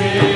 Spirit.